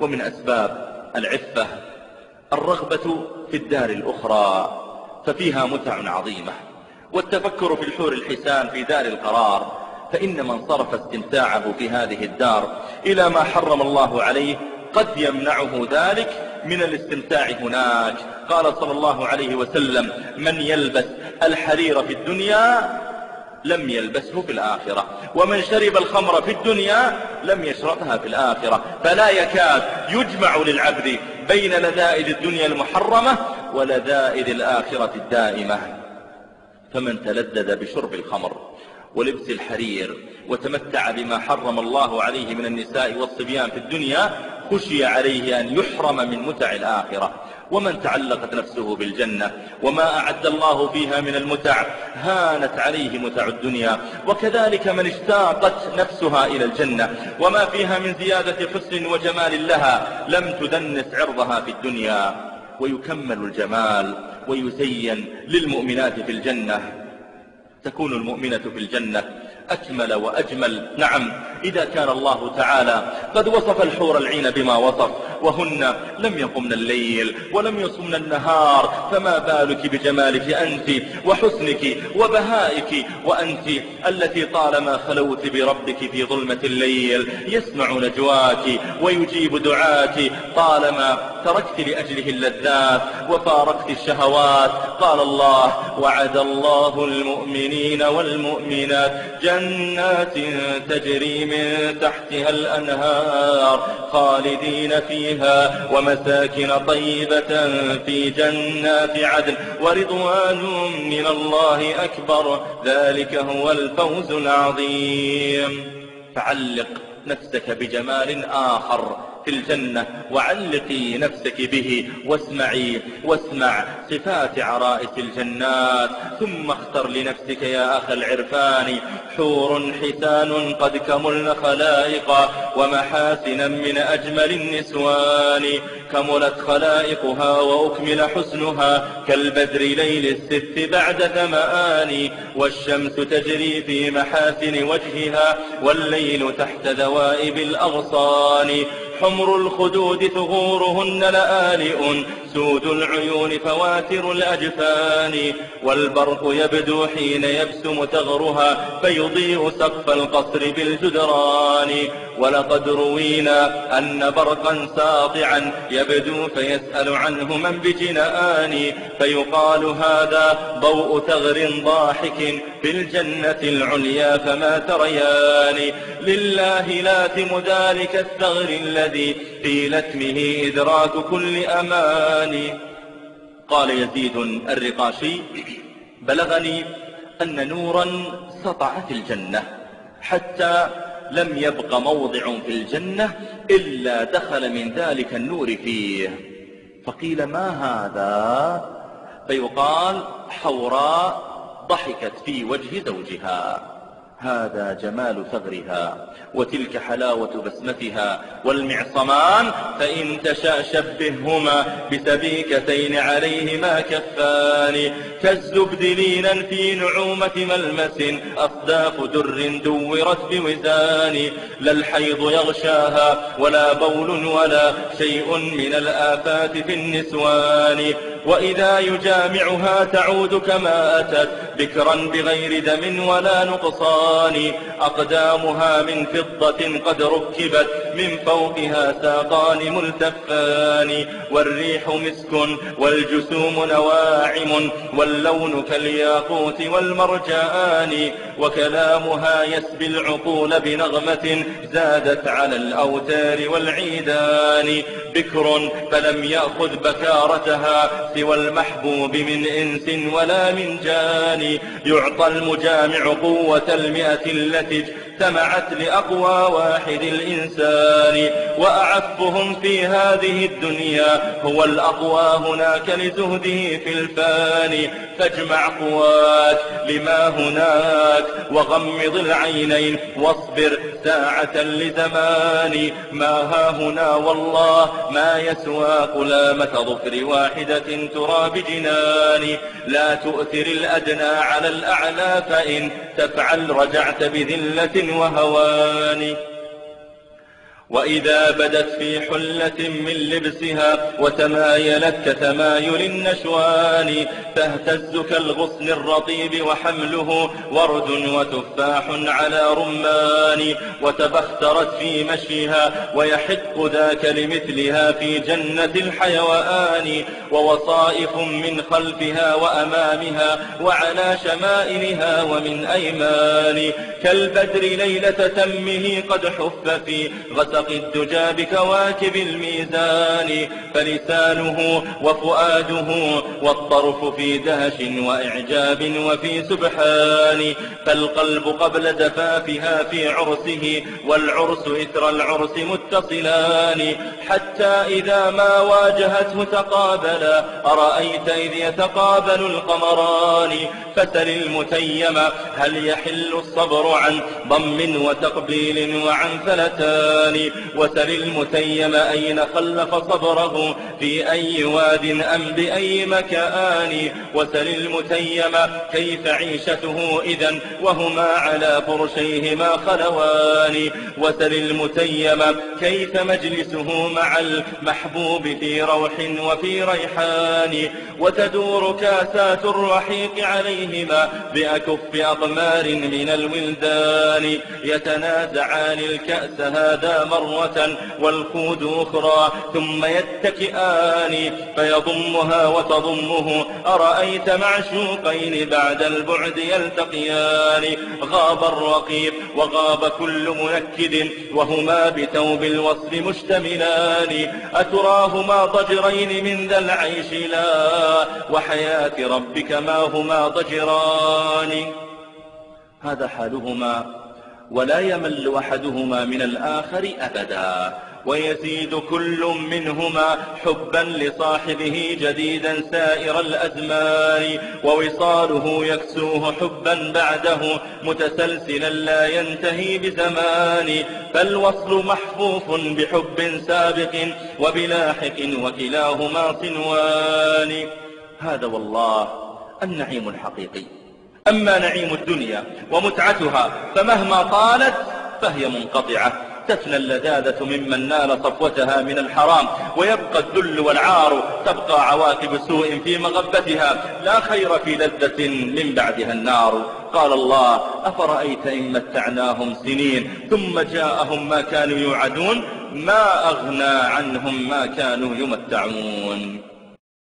ومن أسباب العفة الرغبة في الدار الأخرى ففيها متع عظيمة والتفكر في الحور الحسان في دار القرار فإن من صرف استمتاعه في هذه الدار إلى ما حرم الله عليه قد يمنعه ذلك من الاستمتاع هناك. قال صلى الله عليه وسلم من يلبس الحرير في الدنيا لم يلبسه في الآخرة. ومن شرب الخمر في الدنيا لم يشربها في الآخرة. فلا يكاد يجمع للعبد بين لذائذ الدنيا المحرمة ولذائذ الآخرة الدائمة. فمن تلذذ بشرب الخمر ولبس الحرير وتمتع بما حرم الله عليه من النساء والصبيان في الدنيا خشي عليه أن يحرم من متع الآخرة. ومن تعلقت نفسه بالجنة وما أعد الله فيها من المتع هانت عليه متع الدنيا وكذلك من اشتاقت نفسها إلى الجنة وما فيها من زيادة حسن وجمال لها لم تدنس عرضها في الدنيا ويكمل الجمال ويزين للمؤمنات في الجنة تكون المؤمنة في الجنة أكمل وأجمل نعم إذا كان الله تعالى قد وصف الحور العين بما وصف وهن لم يقمن الليل ولم يصمن النهار فما بالك بجمالك أنت وحسنك وبهائك وأنت التي طالما خلوت بربك في ظلمة الليل يسمع نجواك ويجيب دعاك طالما تركت لأجله اللذات وفارقت الشهوات. قال الله وعد الله المؤمنين والمؤمنات جنات تجري من تحتها الأنهار خالدين فيها ومساكن طيبة في جنات عدن ورضوان من الله أكبر. ذلك هو الفوز العظيم. فعلق نفسك بجمال آخر. في الجنة وعلقي نفسك به واسمعي واسمع صفات عرائس الجنات ثم اختر لنفسك يا أخ العرفان. حور حسان قد كملن خلائقا ومحاسنا من أجمل النسوان. كملت خلائقها وأكمل حسنها كالبدر ليل الست بعد ثمآن. والشمس تجري في محاسن وجهها والليل تحت ذوائب الأغصان. حمر الخدود ثغورهن لآلئ سود العيون فواتر الأجفان والبرق يبدو حين يبسم ثغرها فيضيء سقف القصر بالجدران. ولقد روينا أن برقا ساطعا يبدو فيسأل عنه من بجنآن فيقال هذا ضوء ثغر ضاحك في الجنة العليا فما تريان. لله لاتم ذلك الثغر الذي في لتمه إدراك كل أمان. قال يزيد الرقاشي بلغني أن نورا سطع في الجنة حتى لم يبق موضع في الجنة إلا دخل من ذلك النور فيه. فقيل ما هذا؟ فيقال حوراء ضحكت في وجه زوجها. هذا جمال ثغرها وتلك حلاوة بسمتها والمعصمان فإن تشاء شبههما بسبيكتين عليهما كفان. كالزبد لينا في نعومة ملمس أصداف در دورت بوزان. لا الحيض يغشاها ولا بول ولا شيء من الآفات في النسوان. وإذا يجامعها تعود كما أتت بكرا بغير دم ولا نقصان. أقدامها من فضة قد ركبت من فوقها ساقان ملتفان. والريح مسك والجسوم نواعم واللون كالياقوت والمرجان. وكلامها يسبي العقول بنغمة زادت على الأوتار والعيدان. بكر فلم يأخذ بكارتها سوى المحبوب من إنس ولا من جان. يعطى المجامع قوة المئة التي اجتمعت لأقوى واحد الإنسان وأعفهم في هذه الدنيا هو الأقوى هناك لزهده في الفاني فاجمع قواك لما هناك وغمض العينين واصبر ساعة لزمان. ما ها هنا والله ما يسوى قلامة ظفر واحدة ترى بجنان لا تؤثر الأدنى على الأعلى فإن تفعل رجعت بذلة وهوان وإذا بدت في حلة من لبسها وتمايلت كتمايل النشوان تهتز كالغصن الرطيب وحمله ورد وتفاح على رمان وتبخترت في مشيها ويحق ذاك لمثلها في جنة الحيوان ووصائف من خلفها وأمامها وعلى شمائلها ومن أيمان. كالبدر ليلة تمه قد حف في غسق الدجى بكواكب الميزان فلسانه وفؤاده والطرف في دهش وإعجاب وفي سبحان فالقلب قبل زفافها في عرسه والعرس إثر العرس متصلان حتى إذا ما واجهته تقابلا أرأيت إذ يتقابل القمران فسل المتيم هل يحل الصبر عن ضم وتقبيل وعن فلتان وسل المتيم أين خلف صبره؟ في أي واد أم بأي مكان؟ وسل المتيم كيف عيشته إذا وهما على فرشيهما خلوان. وسل المتيم كيف مجلسه مع المحبوب في روح وفي ريحان؟ وتدور كاسات الرحيق عليهما بأكف أقمار من الولدان. يتنازعان الكأس هذا مرة والخود أخرى ثم يتكئان فيضمها وتضمه. أرأيت معشوقين بعد البعد يلتقيان؟ غاب الرقيب وغاب كل منكد وهما بتوب الوصل مشتملان. أتراهما ضجرين من ذا العيش لا وحياة ربك ما هما ضجران؟ هذا حالهما. ولا يمل أحدهما من الآخر أبدا. ويزيد كل منهما حبا لصاحبه جديدا سائر الأزمان. ووصاله يكسوه حبا بعده متسلسلا لا ينتهي بزمان. فالوصل محفوف بحب سابق وبلاحق وكلاهما صنوان. هذا والله النعيم الحقيقي. أما نعيم الدنيا ومتعتها فمهما طالت فهي منقطعة. تفنى اللذاذة ممن نال صفوتها من الحرام ويبقى الذل والعار تبقى عواقب سوء في مغبتها. لا خير في لذة من بعدها النار. قال الله أفرأيت إن متعناهم سنين ثم جاءهم ما كانوا يوعدون ما أغنى عنهم ما كانوا يمتعون.